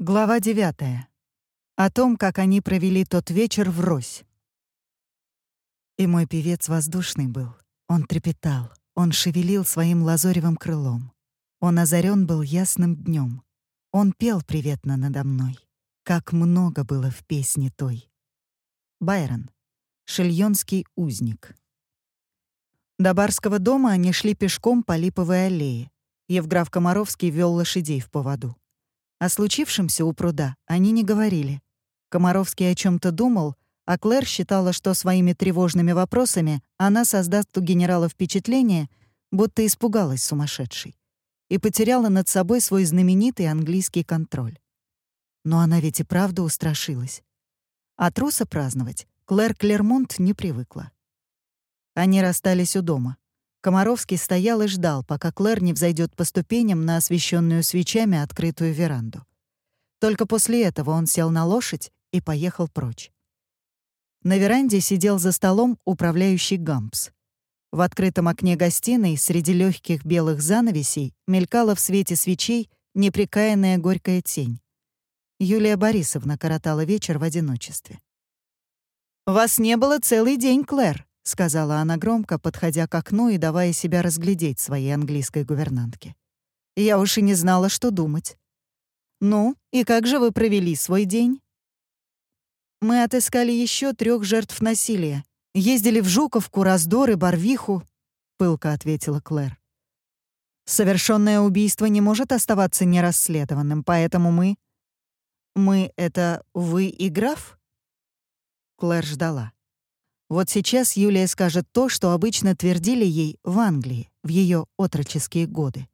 Глава 9. О том, как они провели тот вечер в Рось. И мой певец воздушный был. Он трепетал, он шевелил своим лазоревым крылом. Он озарен был ясным днем. Он пел приветно надо мной. Как много было в песне той. Байрон. Шильонский узник. До барского дома они шли пешком по липовой аллее. Евграф Комаровский вел лошадей в поводу. О случившемся у пруда они не говорили. Комаровский о чем то думал, а Клэр считала, что своими тревожными вопросами она создаст у генерала впечатление, будто испугалась сумасшедшей, и потеряла над собой свой знаменитый английский контроль. Но она ведь и правда устрашилась. А труса праздновать Клэр Клермонт не привыкла. Они расстались у дома. Комаровский стоял и ждал, пока Клэр не взойдет по ступеням на освещенную свечами открытую веранду. Только после этого он сел на лошадь и поехал прочь. На веранде сидел за столом управляющий Гампс. В открытом окне гостиной среди легких белых занавесей мелькала в свете свечей непрекаянная горькая тень. Юлия Борисовна коротала вечер в одиночестве. «Вас не было целый день, Клэр», — сказала она громко, подходя к окну и давая себя разглядеть своей английской гувернантке. «Я уж и не знала, что думать. Ну, и как же вы провели свой день?» «Мы отыскали еще трех жертв насилия. Ездили в Жуковку, Раздор и Барвиху», — пылко ответила Клэр. «Совершенное убийство не может оставаться нерасследованным, поэтому мы...» «Мы — это вы и граф?» Клэр ждала. Вот сейчас Юлия скажет то, что обычно твердили ей в Англии в ее отроческие годы.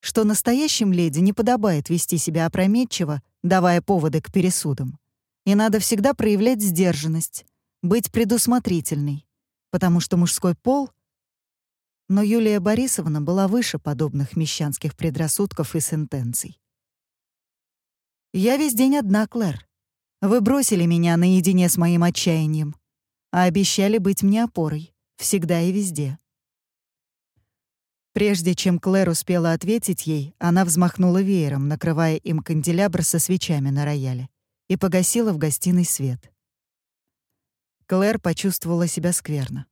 Что настоящим леди не подобает вести себя опрометчиво, давая поводы к пересудам. И надо всегда проявлять сдержанность, быть предусмотрительной, потому что мужской пол... Но Юлия Борисовна была выше подобных мещанских предрассудков и сентенций. «Я весь день одна, Клэр. Вы бросили меня наедине с моим отчаянием а обещали быть мне опорой, всегда и везде. Прежде чем Клэр успела ответить ей, она взмахнула веером, накрывая им канделябр со свечами на рояле, и погасила в гостиной свет. Клэр почувствовала себя скверно.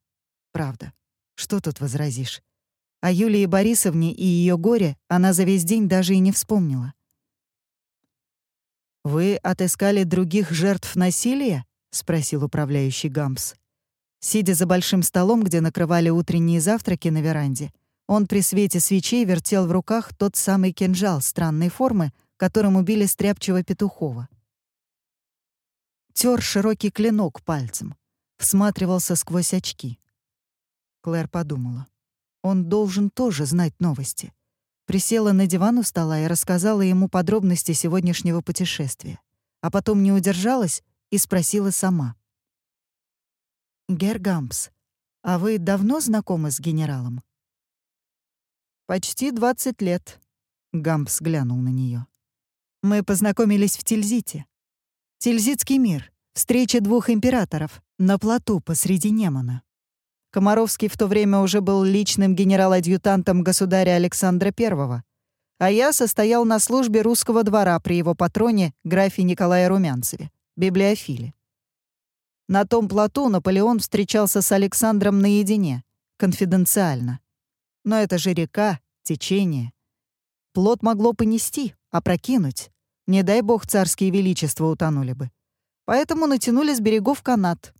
Правда. Что тут возразишь? О Юлии Борисовне и ее горе она за весь день даже и не вспомнила. «Вы отыскали других жертв насилия?» — спросил управляющий Гампс. Сидя за большим столом, где накрывали утренние завтраки на веранде, он при свете свечей вертел в руках тот самый кинжал странной формы, которым убили стряпчего Петухова. Тер широкий клинок пальцем, всматривался сквозь очки. Клэр подумала. Он должен тоже знать новости. Присела на диван у стола и рассказала ему подробности сегодняшнего путешествия. А потом не удержалась и спросила сама. «Гергамс, а вы давно знакомы с генералом?» «Почти 20 лет», — Гампс глянул на нее. «Мы познакомились в Тильзите. Тильзитский мир, встреча двух императоров на плоту посреди Немана. Комаровский в то время уже был личным генерал-адъютантом государя Александра I, а я состоял на службе русского двора при его патроне графе Николае Румянцеве библиофиле. На том плоту Наполеон встречался с Александром наедине, конфиденциально. Но это же река, течение. Плот могло понести, опрокинуть. Не дай бог царские величества утонули бы. Поэтому натянули с берегов канат.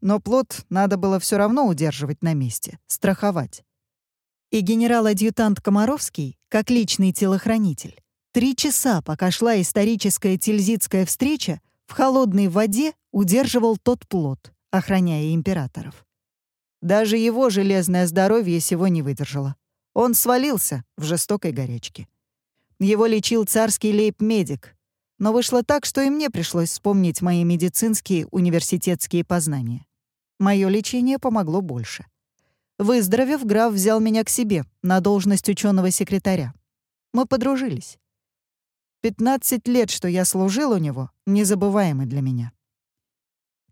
Но плот надо было все равно удерживать на месте, страховать. И генерал-адъютант Комаровский, как личный телохранитель, три часа, пока шла историческая тильзитская встреча, в холодной воде удерживал тот плод, охраняя императоров. Даже его железное здоровье сего не выдержало. Он свалился в жестокой горячке. Его лечил царский лейб-медик. Но вышло так, что и мне пришлось вспомнить мои медицинские университетские познания. Мое лечение помогло больше. Выздоровев, граф взял меня к себе на должность ученого секретаря. Мы подружились. 15 лет, что я служил у него, незабываемы для меня.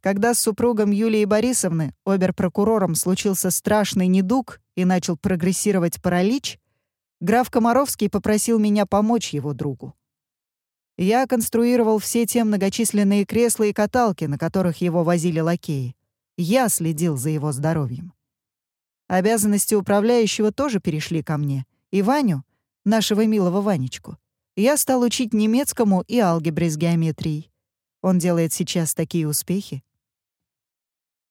Когда с супругом Юлии Борисовны, обер-прокурором, случился страшный недуг и начал прогрессировать паралич, граф Комаровский попросил меня помочь его другу. Я конструировал все те многочисленные кресла и каталки, на которых его возили лакеи. Я следил за его здоровьем. Обязанности управляющего тоже перешли ко мне. И Ваню, нашего милого Ванечку, я стал учить немецкому и алгебре с геометрией. Он делает сейчас такие успехи.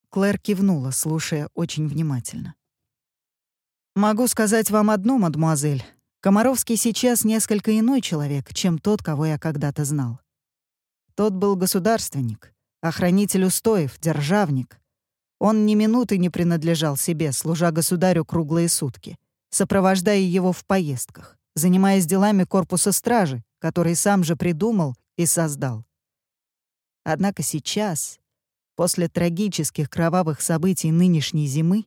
Клэр кивнула, слушая очень внимательно. «Могу сказать вам одно, мадемуазель. Комаровский сейчас несколько иной человек, чем тот, кого я когда-то знал. Тот был государственник, охранитель устоев, державник. Он ни минуты не принадлежал себе, служа государю круглые сутки, сопровождая его в поездках, занимаясь делами корпуса стражи, который сам же придумал и создал. Однако сейчас, после трагических кровавых событий нынешней зимы,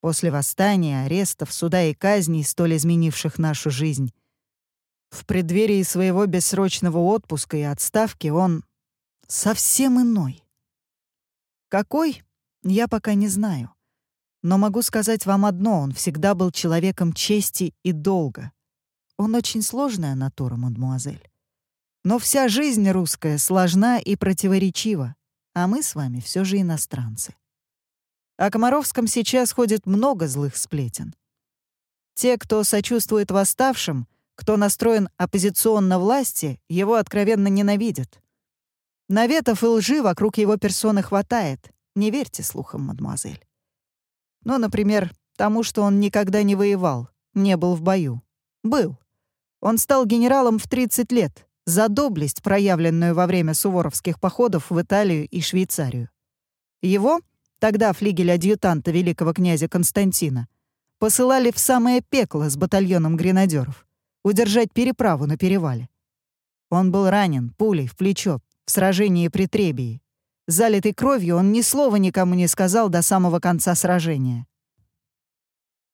после восстания, арестов, суда и казней, столь изменивших нашу жизнь, в преддверии своего бессрочного отпуска и отставки он совсем иной. Какой, я пока не знаю. Но могу сказать вам одно, он всегда был человеком чести и долга. Он очень сложная натура, мадмуазель. Но вся жизнь русская сложна и противоречива, а мы с вами все же иностранцы. О Комаровском сейчас ходит много злых сплетен. Те, кто сочувствует восставшим, кто настроен оппозиционно власти, его откровенно ненавидят. Наветов и лжи вокруг его персоны хватает. Не верьте слухам, мадемуазель. Ну, например, тому, что он никогда не воевал, не был в бою. Был. Он стал генералом в 30 лет, за доблесть, проявленную во время суворовских походов в Италию и Швейцарию. Его, тогда флигель-адъютанта великого князя Константина, посылали в самое пекло с батальоном гренадеров, удержать переправу на перевале. Он был ранен пулей в плечо в сражении при Требии. Залитый кровью, он ни слова никому не сказал до самого конца сражения.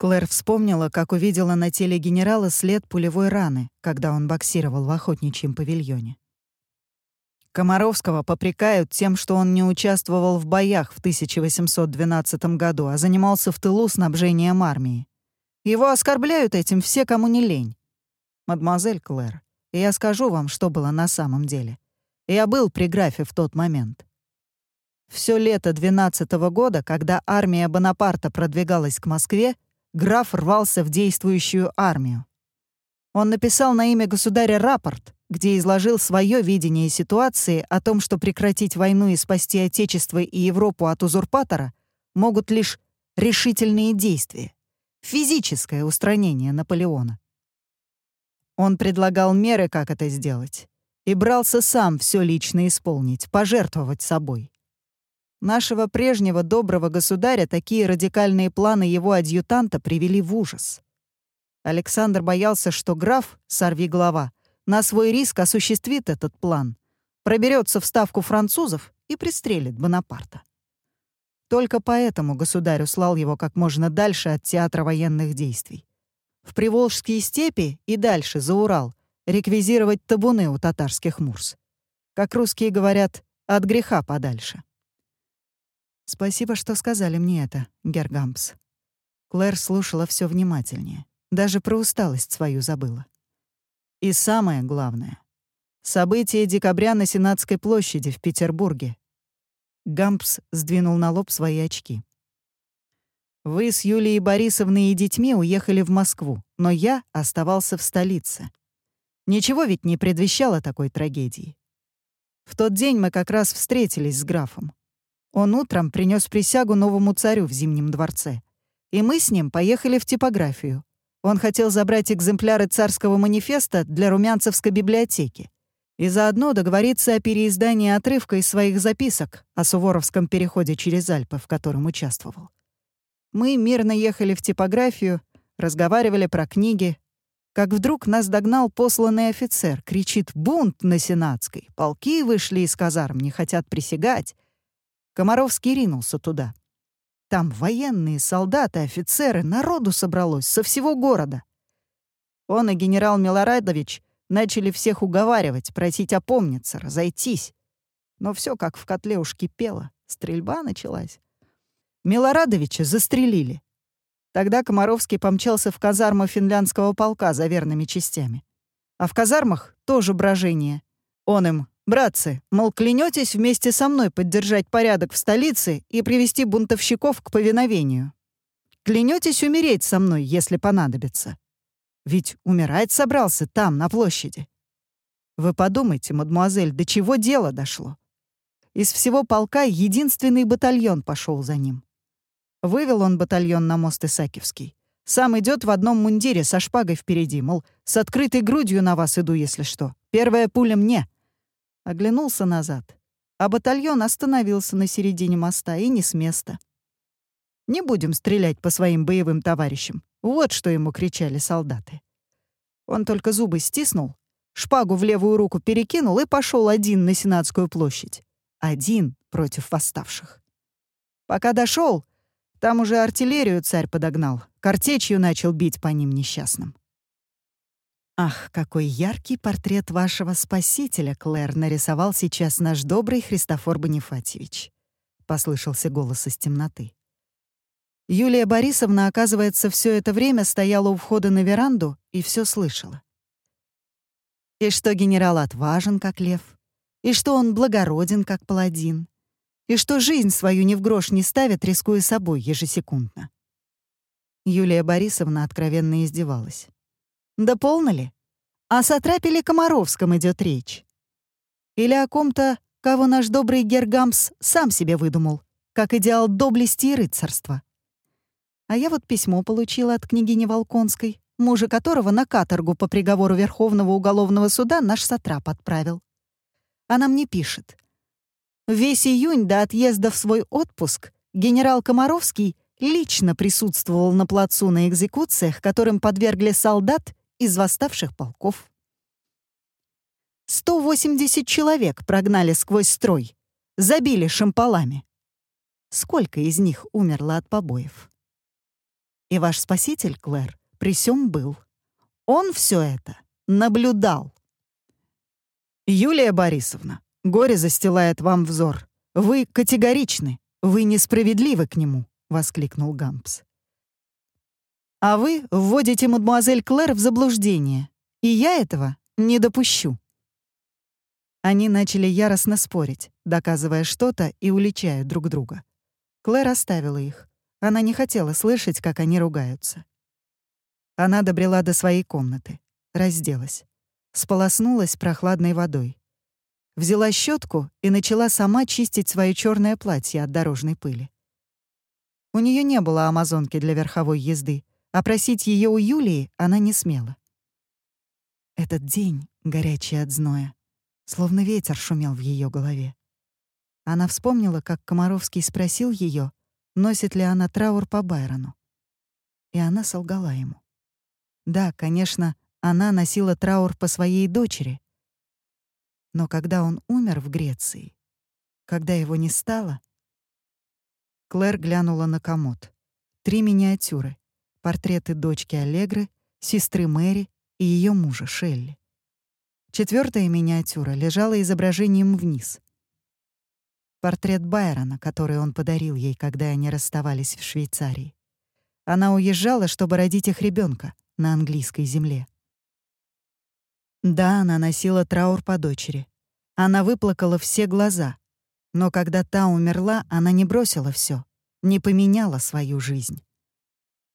Клэр вспомнила, как увидела на теле генерала след пулевой раны, когда он боксировал в охотничьем павильоне. Комаровского попрекают тем, что он не участвовал в боях в 1812 году, а занимался в тылу снабжением армии. Его оскорбляют этим все, кому не лень. Мадемуазель Клэр, я скажу вам, что было на самом деле. Я был при графе в тот момент. Все лето 12 -го года, когда армия Бонапарта продвигалась к Москве, граф рвался в действующую армию. Он написал на имя государя рапорт, где изложил свое видение ситуации о том, что прекратить войну и спасти Отечество и Европу от узурпатора могут лишь решительные действия, физическое устранение Наполеона. Он предлагал меры, как это сделать, и брался сам все лично исполнить, пожертвовать собой. Нашего прежнего доброго государя такие радикальные планы его адъютанта привели в ужас. Александр боялся, что граф, сорви голова, на свой риск осуществит этот план, проберется в ставку французов и пристрелит Бонапарта. Только поэтому государь услал его как можно дальше от театра военных действий. В Приволжские степи и дальше, за Урал, реквизировать табуны у татарских мурс. Как русские говорят, от греха подальше. «Спасибо, что сказали мне это, Гергампс». Клэр слушала все внимательнее. Даже про усталость свою забыла. И самое главное — события декабря на Сенатской площади в Петербурге. Гампс сдвинул на лоб свои очки. «Вы с Юлией Борисовной и детьми уехали в Москву, но я оставался в столице. Ничего ведь не предвещало такой трагедии. В тот день мы как раз встретились с графом. Он утром принес присягу новому царю в Зимнем дворце. И мы с ним поехали в типографию. Он хотел забрать экземпляры царского манифеста для Румянцевской библиотеки и заодно договориться о переиздании отрывка из своих записок о Суворовском переходе через Альпы, в котором участвовал. Мы мирно ехали в типографию, разговаривали про книги, как вдруг нас догнал посланный офицер, кричит «Бунт на Сенатской! Полки вышли из казарм, не хотят присягать!» Комаровский ринулся туда. Там военные, солдаты, офицеры, народу собралось со всего города. Он и генерал Милорадович начали всех уговаривать, просить опомниться, разойтись. Но все как в котле уж кипело, стрельба началась. Милорадовича застрелили. Тогда Комаровский помчался в казарму финляндского полка за верными частями. А в казармах тоже брожение. Он им, братцы, мол, клянетесь вместе со мной поддержать порядок в столице и привести бунтовщиков к повиновению. Клянетесь умереть со мной, если понадобится. Ведь умирать собрался там, на площади. Вы подумайте, мадмуазель, до чего дело дошло. Из всего полка единственный батальон пошел за ним. Вывел он батальон на мост Исакивский. Сам идет в одном мундире со шпагой впереди, мол, с открытой грудью на вас иду, если что. Первая пуля мне. Оглянулся назад. А батальон остановился на середине моста и не с места. Не будем стрелять по своим боевым товарищам. Вот что ему кричали солдаты. Он только зубы стиснул, шпагу в левую руку перекинул и пошел один на Сенатскую площадь. Один против восставших. Пока дошел, там уже артиллерию царь подогнал, картечью начал бить по ним несчастным. «Ах, какой яркий портрет вашего спасителя, Клэр, нарисовал сейчас наш добрый Христофор Бонифатьевич», — послышался голос из темноты. Юлия Борисовна, оказывается, все это время стояла у входа на веранду и все слышала. И что генерал отважен, как лев, и что он благороден, как паладин, и что жизнь свою ни в грош не ставит, рискуя собой ежесекундно. Юлия Борисовна откровенно издевалась. «Да полно ли? О сатрапеле Комаровском идет речь. Или о ком-то, кого наш добрый Гергамс сам себе выдумал, как идеал доблести и рыцарства. А я вот письмо получила от княгини Волконской, мужа которого на каторгу по приговору Верховного уголовного суда наш сатрап отправил. Она мне пишет. Весь июнь до отъезда в свой отпуск генерал Комаровский лично присутствовал на плацу на экзекуциях, которым подвергли солдат из восставших полков. 180 человек прогнали сквозь строй, забили шампалами. Сколько из них умерло от побоев? И ваш спаситель, Клэр, при сём был. Он все это наблюдал. Юлия Борисовна, Горе застилает вам взор. Вы категоричны, вы несправедливы к нему», — воскликнул Гампс. «А вы вводите мадемуазель Клэр в заблуждение, и я этого не допущу». Они начали яростно спорить, доказывая что-то и уличая друг друга. Клэр оставила их. Она не хотела слышать, как они ругаются. Она добрела до своей комнаты, разделась, сполоснулась прохладной водой взяла щетку и начала сама чистить свое черное платье от дорожной пыли. У нее не было амазонки для верховой езды, а просить ее у Юлии она не смела. Этот день, горячий от зноя, словно ветер шумел в ее голове. Она вспомнила, как Комаровский спросил ее, носит ли она траур по Байрону. И она солгала ему. Да, конечно, она носила траур по своей дочери, но когда он умер в Греции, когда его не стало... Клэр глянула на комод. Три миниатюры. Портреты дочки Аллегры, сестры Мэри и ее мужа Шелли. Четвертая миниатюра лежала изображением вниз. Портрет Байрона, который он подарил ей, когда они расставались в Швейцарии. Она уезжала, чтобы родить их ребенка на английской земле. Да, она носила траур по дочери. Она выплакала все глаза. Но когда та умерла, она не бросила все, не поменяла свою жизнь.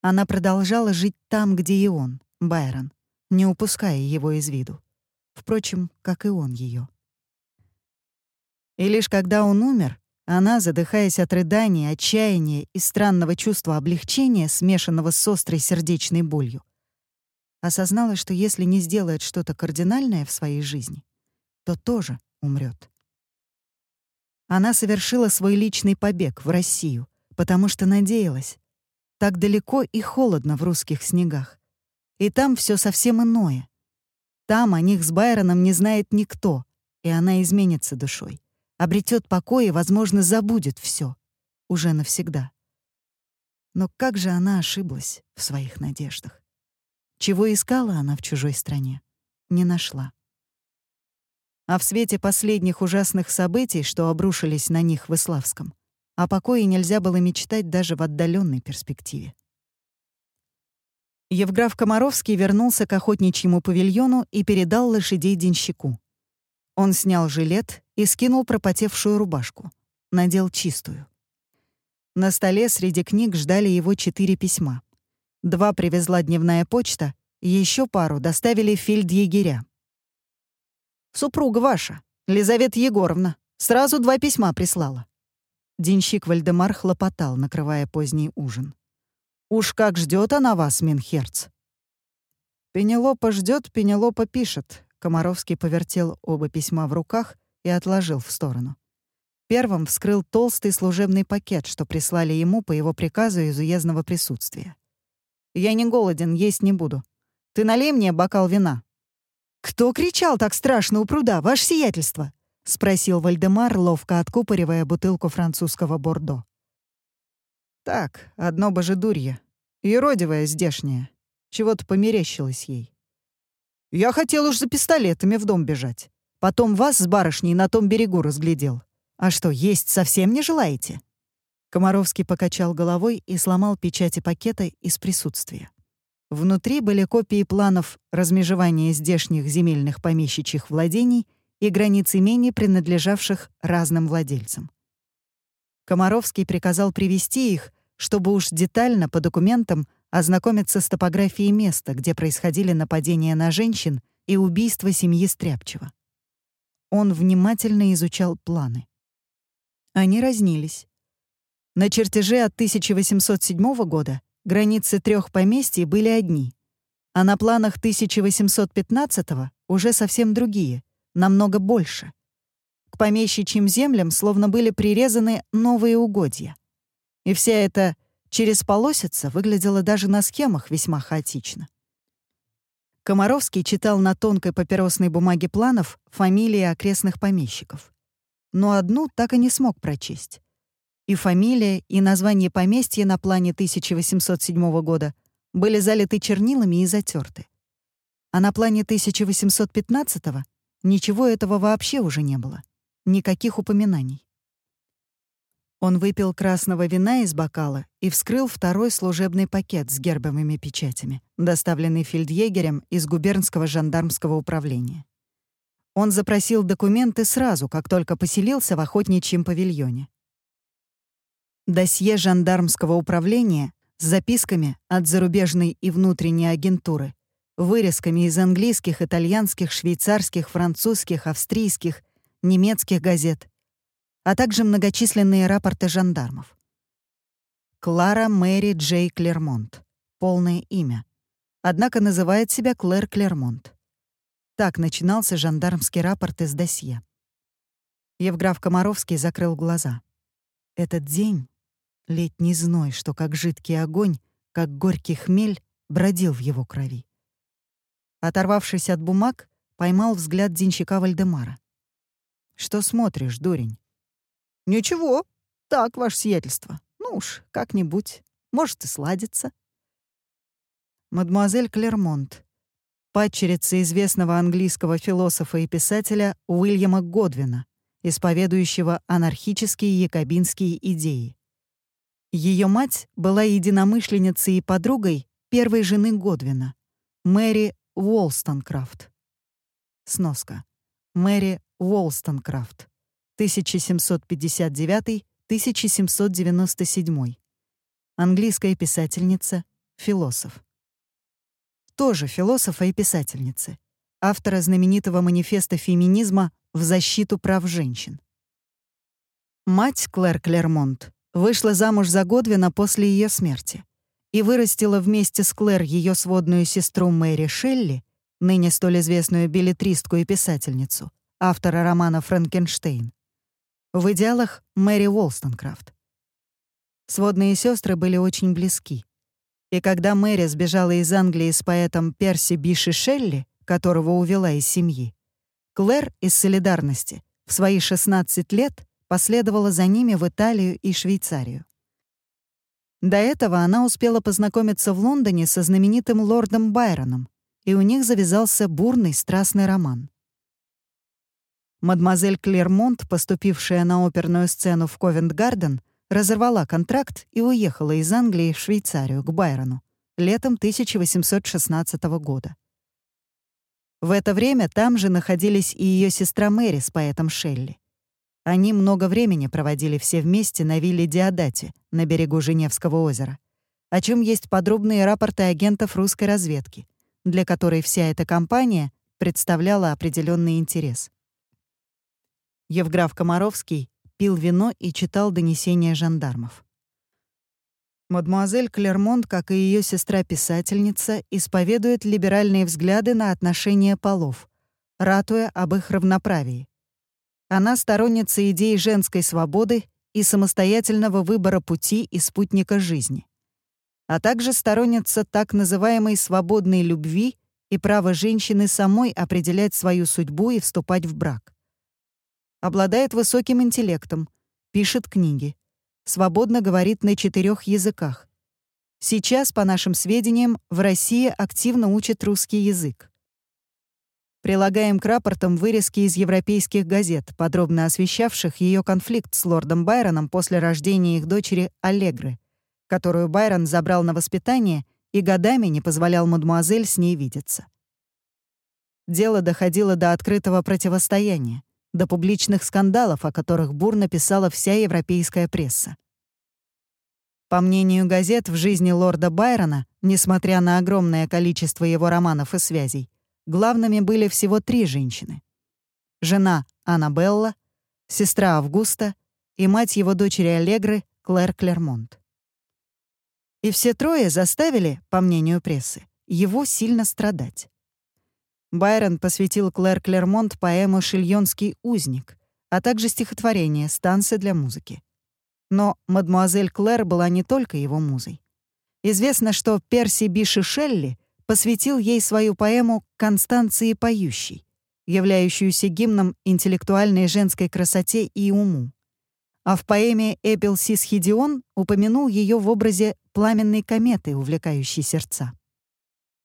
Она продолжала жить там, где и он, Байрон, не упуская его из виду. Впрочем, как и он ее. И лишь когда он умер, она, задыхаясь от рыдания, отчаяния и странного чувства облегчения, смешанного с острой сердечной болью, осознала, что если не сделает что-то кардинальное в своей жизни, то тоже умрет. Она совершила свой личный побег в Россию, потому что надеялась. Так далеко и холодно в русских снегах. И там все совсем иное. Там о них с Байроном не знает никто, и она изменится душой, обретет покой и, возможно, забудет все уже навсегда. Но как же она ошиблась в своих надеждах? Чего искала она в чужой стране? Не нашла. А в свете последних ужасных событий, что обрушились на них в Иславском, о покое нельзя было мечтать даже в отдаленной перспективе. Евграф Комаровский вернулся к охотничьему павильону и передал лошадей денщику. Он снял жилет и скинул пропотевшую рубашку. Надел чистую. На столе среди книг ждали его четыре письма. Два привезла дневная почта, еще пару доставили фельдъегеря. «Супруга ваша, Лизавета Егоровна, сразу два письма прислала». Денщик Вальдемар хлопотал, накрывая поздний ужин. «Уж как ждет она вас, Минхерц!» «Пенелопа ждет, Пенелопа пишет», — Комаровский повертел оба письма в руках и отложил в сторону. Первым вскрыл толстый служебный пакет, что прислали ему по его приказу из уездного присутствия. «Я не голоден, есть не буду. Ты налей мне бокал вина». «Кто кричал так страшно у пруда, ваше сиятельство?» — спросил Вальдемар, ловко откупоривая бутылку французского бордо. «Так, одно божедурье. Еродивое здешнее. Чего-то померещилось ей. Я хотел уж за пистолетами в дом бежать. Потом вас с барышней на том берегу разглядел. «А что, есть совсем не желаете?» Комаровский покачал головой и сломал печати пакета из присутствия. Внутри были копии планов размежевания здешних земельных помещичьих владений и границ имений, принадлежавших разным владельцам. Комаровский приказал привести их, чтобы уж детально по документам ознакомиться с топографией места, где происходили нападения на женщин и убийство семьи Стряпчева. Он внимательно изучал планы. Они разнились. На чертеже от 1807 года границы трех поместий были одни, а на планах 1815 уже совсем другие, намного больше. К помещичьим землям словно были прирезаны новые угодья. И вся эта через полосица выглядела даже на схемах весьма хаотично. Комаровский читал на тонкой папиросной бумаге планов фамилии окрестных помещиков но одну так и не смог прочесть. И фамилия, и название поместья на плане 1807 года были залиты чернилами и затерты. А на плане 1815 ничего этого вообще уже не было. Никаких упоминаний. Он выпил красного вина из бокала и вскрыл второй служебный пакет с гербовыми печатями, доставленный фельдъегерем из губернского жандармского управления. Он запросил документы сразу, как только поселился в охотничьем павильоне. Досье жандармского управления с записками от зарубежной и внутренней агентуры, вырезками из английских, итальянских, швейцарских, французских, австрийских, немецких газет, а также многочисленные рапорты жандармов. Клара Мэри Джей Клермонт. Полное имя. Однако называет себя Клэр Клермонт. Так начинался жандармский рапорт из досье. Евграф Комаровский закрыл глаза. Этот день, летний зной, что как жидкий огонь, как горький хмель, бродил в его крови. Оторвавшись от бумаг, поймал взгляд денщика Вальдемара. «Что смотришь, дурень?» «Ничего. Так, ваше сиятельство. Ну уж, как-нибудь. Может, и сладится». «Мадемуазель Клермонт, падчерица известного английского философа и писателя Уильяма Годвина, исповедующего анархические якобинские идеи. Ее мать была единомышленницей и подругой первой жены Годвина, Мэри Уолстонкрафт. Сноска. Мэри Уолстонкрафт, 1759-1797. Английская писательница, философ тоже философа и писательницы, автора знаменитого манифеста феминизма в защиту прав женщин. Мать Клэр Клермонт вышла замуж за Годвина после ее смерти и вырастила вместе с Клэр ее сводную сестру Мэри Шелли, ныне столь известную билетристку и писательницу, автора романа «Франкенштейн», в идеалах Мэри Уолстонкрафт. Сводные сестры были очень близки. И когда Мэри сбежала из Англии с поэтом Перси Биши Шелли, которого увела из семьи, Клэр из солидарности в свои 16 лет последовала за ними в Италию и Швейцарию. До этого она успела познакомиться в Лондоне со знаменитым лордом Байроном, и у них завязался бурный страстный роман. Мадемуазель Клермонт, поступившая на оперную сцену в Ковент-Гарден, разорвала контракт и уехала из Англии в Швейцарию, к Байрону, летом 1816 года. В это время там же находились и ее сестра Мэри с поэтом Шелли. Они много времени проводили все вместе на вилле Диодати на берегу Женевского озера, о чем есть подробные рапорты агентов русской разведки, для которой вся эта компания представляла определенный интерес. Евграф Комаровский пил вино и читал донесения жандармов. Мадемуазель Клермонт, как и ее сестра-писательница, исповедует либеральные взгляды на отношения полов, ратуя об их равноправии. Она сторонница идей женской свободы и самостоятельного выбора пути и спутника жизни, а также сторонница так называемой свободной любви и права женщины самой определять свою судьбу и вступать в брак. Обладает высоким интеллектом, пишет книги, свободно говорит на четырех языках. Сейчас, по нашим сведениям, в России активно учат русский язык. Прилагаем к рапортам вырезки из европейских газет, подробно освещавших ее конфликт с лордом Байроном после рождения их дочери Аллегры, которую Байрон забрал на воспитание и годами не позволял мадемуазель с ней видеться. Дело доходило до открытого противостояния, до публичных скандалов, о которых бурно писала вся европейская пресса. По мнению газет, в жизни лорда Байрона, несмотря на огромное количество его романов и связей, главными были всего три женщины. Жена Аннабелла, сестра Августа и мать его дочери Аллегры Клэр Клермонт. И все трое заставили, по мнению прессы, его сильно страдать. Байрон посвятил Клэр Клермонт поэму «Шильонский узник», а также стихотворение «Станция для музыки». Но мадмуазель Клэр была не только его музой. Известно, что Перси Биши Шелли посвятил ей свою поэму «Констанции поющей», являющуюся гимном интеллектуальной женской красоте и уму. А в поэме «Эпил Сис Хидион» упомянул ее в образе пламенной кометы, увлекающей сердца.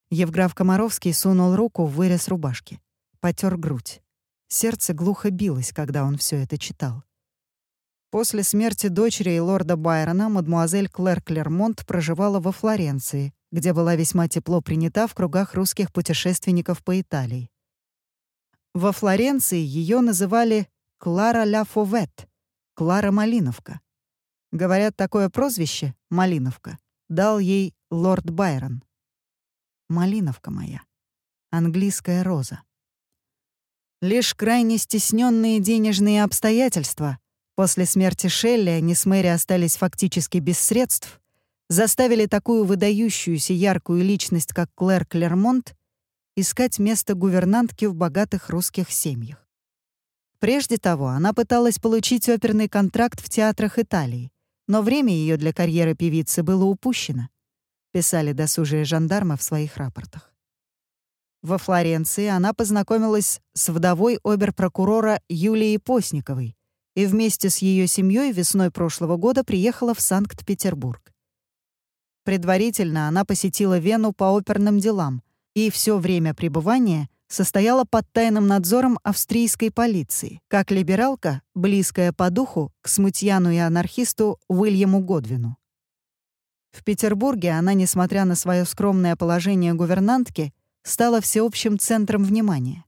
Евграф Комаровский сунул руку в вырез рубашки, потер грудь. Сердце глухо билось, когда он все это читал. После смерти дочери и лорда Байрона мадмуазель Клэр Клермонт проживала во Флоренции, где была весьма тепло принята в кругах русских путешественников по Италии. Во Флоренции ее называли Клара ля Фовет, Клара Малиновка. Говорят, такое прозвище, Малиновка, дал ей лорд Байрон. Малиновка моя. Английская роза. Лишь крайне стесненные денежные обстоятельства после смерти Шелли они с Мэри остались фактически без средств заставили такую выдающуюся яркую личность, как Клэр Клермонт, искать место гувернантки в богатых русских семьях. Прежде того, она пыталась получить оперный контракт в театрах Италии, но время ее для карьеры певицы было упущено, писали досужие жандармы в своих рапортах. Во Флоренции она познакомилась с вдовой оберпрокурора Юлией Постниковой и вместе с ее семьей весной прошлого года приехала в Санкт-Петербург. Предварительно она посетила Вену по оперным делам и все время пребывания состояла под тайным надзором австрийской полиции, как либералка, близкая по духу к смутьяну и анархисту Уильяму Годвину. В Петербурге она, несмотря на свое скромное положение гувернантки, стала всеобщим центром внимания.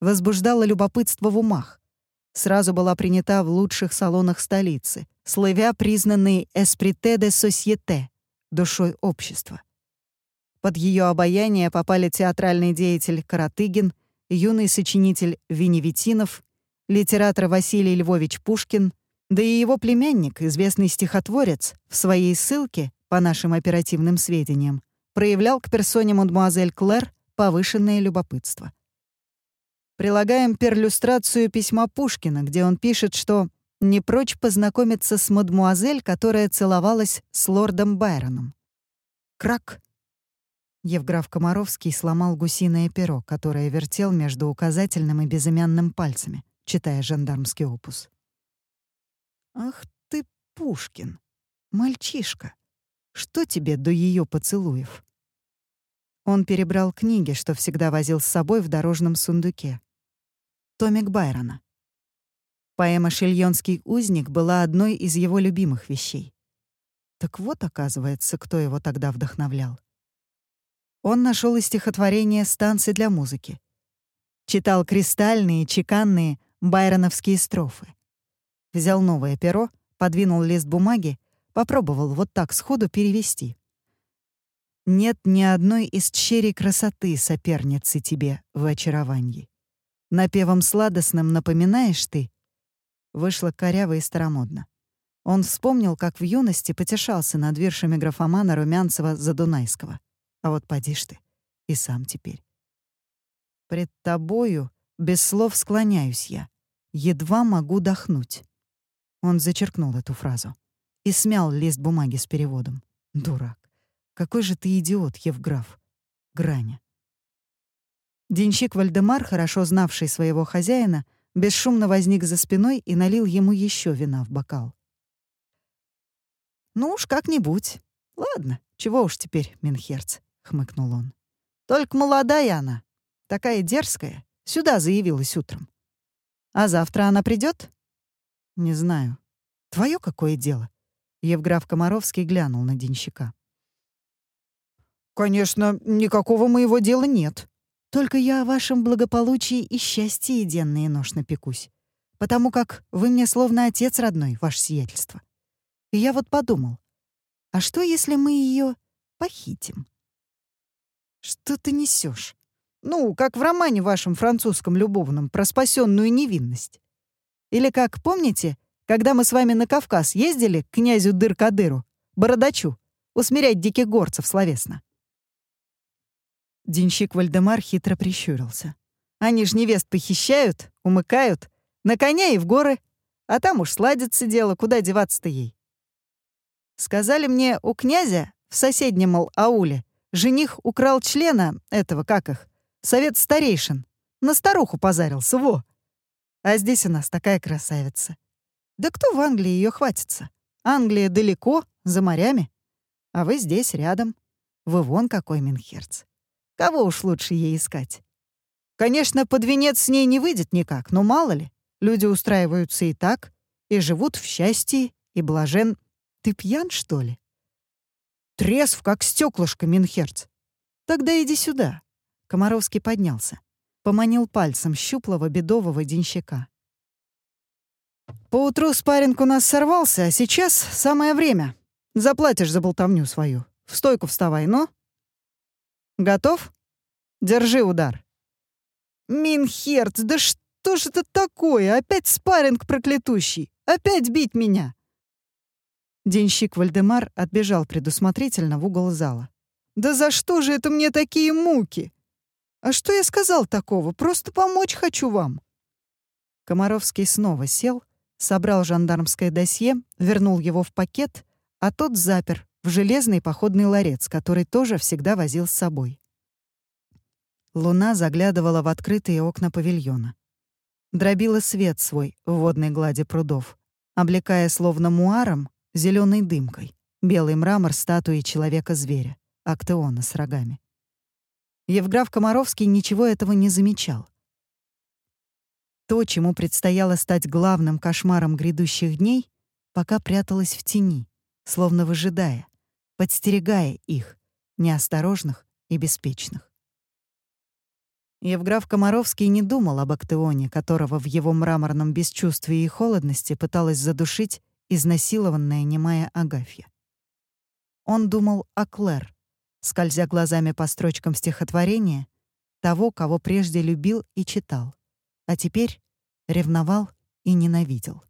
Возбуждала любопытство в умах. Сразу была принята в лучших салонах столицы, слывя признанной «эсприте де сосьете» душой общества. Под ее обаяние попали театральный деятель Каратыгин, юный сочинитель Веневитинов, литератор Василий Львович Пушкин, да и его племянник, известный стихотворец, в своей ссылке, по нашим оперативным сведениям, проявлял к персоне мадемуазель Клэр повышенное любопытство. Прилагаем перлюстрацию письма Пушкина, где он пишет, что не прочь познакомиться с мадмуазель, которая целовалась с лордом Байроном. Крак! Евграф Комаровский сломал гусиное перо, которое вертел между указательным и безымянным пальцами, читая жандармский опус. «Ах ты, Пушкин! Мальчишка! Что тебе до ее поцелуев?» Он перебрал книги, что всегда возил с собой в дорожном сундуке. Томик Байрона. Поэма «Шильонский узник» была одной из его любимых вещей. Так вот, оказывается, кто его тогда вдохновлял. Он нашел и стихотворение «Станции для музыки». читал кристальные, чеканные байроновские строфы. Взял новое перо, подвинул лист бумаги, попробовал вот так сходу перевести. «Нет ни одной из черей красоты соперницы тебе в очаровании. Напевом сладостным напоминаешь ты?» Вышло коряво и старомодно. Он вспомнил, как в юности потешался над виршами графомана Румянцева-Задунайского. А вот поди ж ты, и сам теперь. «Пред тобою без слов склоняюсь я, едва могу дохнуть». Он зачеркнул эту фразу и смял лист бумаги с переводом. «Дурак! Какой же ты идиот, Евграф!» Граня. Денщик Вальдемар, хорошо знавший своего хозяина, бесшумно возник за спиной и налил ему еще вина в бокал. «Ну уж как-нибудь. Ладно, чего уж теперь, Минхерц», — хмыкнул он. «Только молодая она, такая дерзкая, сюда заявилась утром. А завтра она придет? «Не знаю. Твое какое дело?» Евграф Комаровский глянул на денщика. «Конечно, никакого моего дела нет. Только я о вашем благополучии и счастье денно ношь напекусь, потому как вы мне словно отец родной, ваше сиятельство. И я вот подумал, а что, если мы ее похитим? Что ты несешь? Ну, как в романе вашем французском любовном про спасенную невинность. Или как, помните, когда мы с вами на Кавказ ездили к князю Дыр-Кадыру, Бородачу, усмирять диких горцев словесно? Денщик Вальдемар хитро прищурился. Они ж невест похищают, умыкают, на коня и в горы, а там уж сладится дело, куда деваться-то ей. Сказали мне, у князя в соседнем, мол, ауле жених украл члена этого, как их, совет старейшин. На старуху позарился, во. А здесь у нас такая красавица. Да кто в Англии ее хватится? Англия далеко, за морями. А вы здесь, рядом. Вы вон какой Минхерц. Кого уж лучше ей искать? Конечно, под венец с ней не выйдет никак, но мало ли. Люди устраиваются и так, и живут в счастье, и блажен ты пьян, что ли? Трезв, как стеклышко, Минхерц. Тогда иди сюда. Комаровский поднялся. Поманил пальцем щуплого бедового денщика. Поутру спарринг у нас сорвался, а сейчас самое время. Заплатишь за болтовню свою. В стойку вставай, но. Готов? Держи удар. Минхерц, да что ж это такое? Опять спарринг проклятущий. Опять бить меня. Денщик Вальдемар отбежал предусмотрительно в угол зала. «Да за что же это мне такие муки? А что я сказал такого? Просто помочь хочу вам». Комаровский снова сел, собрал жандармское досье, вернул его в пакет, а тот запер в железный походный ларец, который тоже всегда возил с собой. Луна заглядывала в открытые окна павильона. Дробила свет свой в водной глади прудов, облекая словно муаром зеленой дымкой, белый мрамор статуи человека-зверя, Актеона с рогами. Евграф Комаровский ничего этого не замечал. То, чему предстояло стать главным кошмаром грядущих дней, пока пряталось в тени, словно выжидая, подстерегая их, неосторожных и беспечных. Евграф Комаровский не думал об Актеоне, которого в его мраморном бесчувствии и холодности пыталась задушить изнасилованная немая Агафья. Он думал о Клэр, скользя глазами по строчкам стихотворения, того, кого прежде любил и читал, а теперь ревновал и ненавидел.